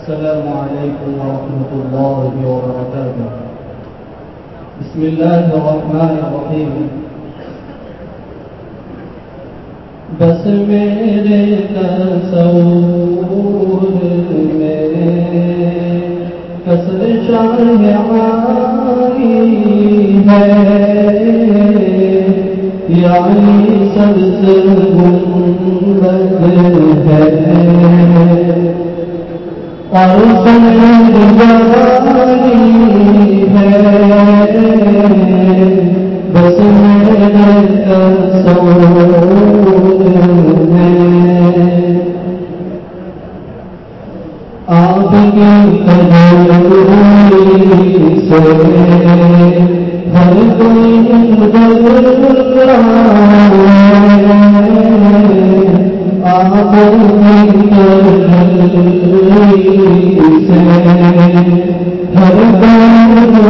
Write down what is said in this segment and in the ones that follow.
السلام عليكم ورحمة الله وبركاته. بسم الله الرحمن الرحيم. بس میرے تصور میں کسر شان آئی یعنی ہے۔ یعنی سب سے گنبد ہے۔ اور سن دنیا ہے۔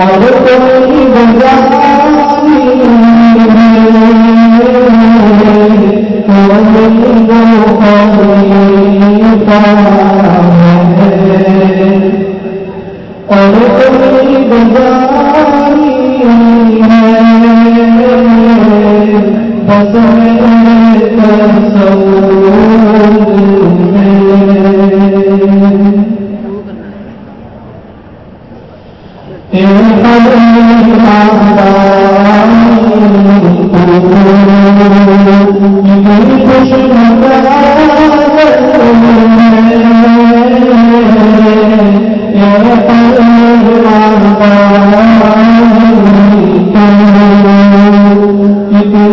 اور وہ کوئی نہیں بن جائے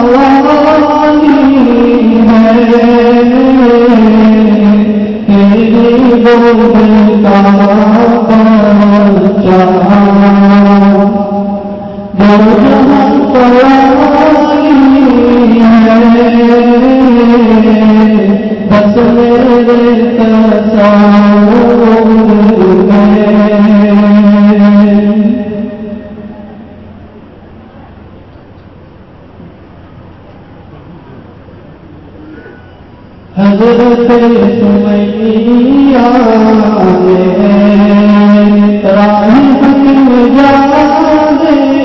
ہوا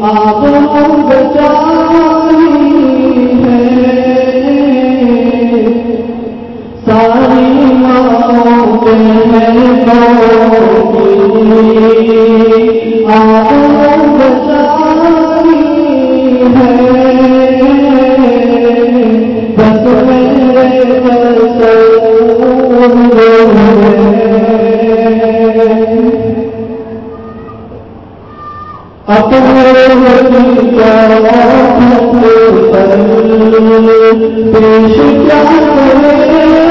آپ پیش کیا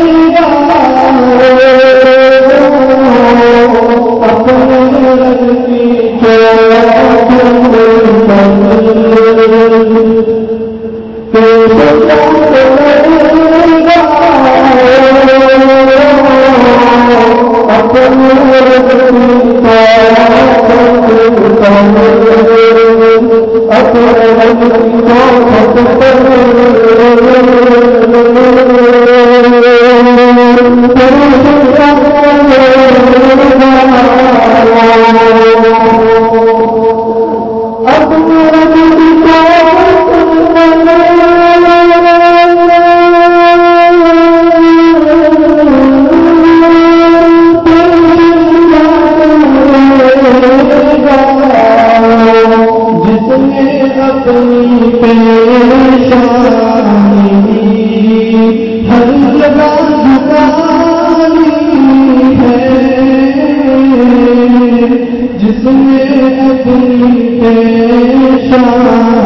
جس نے اپنی پیشانی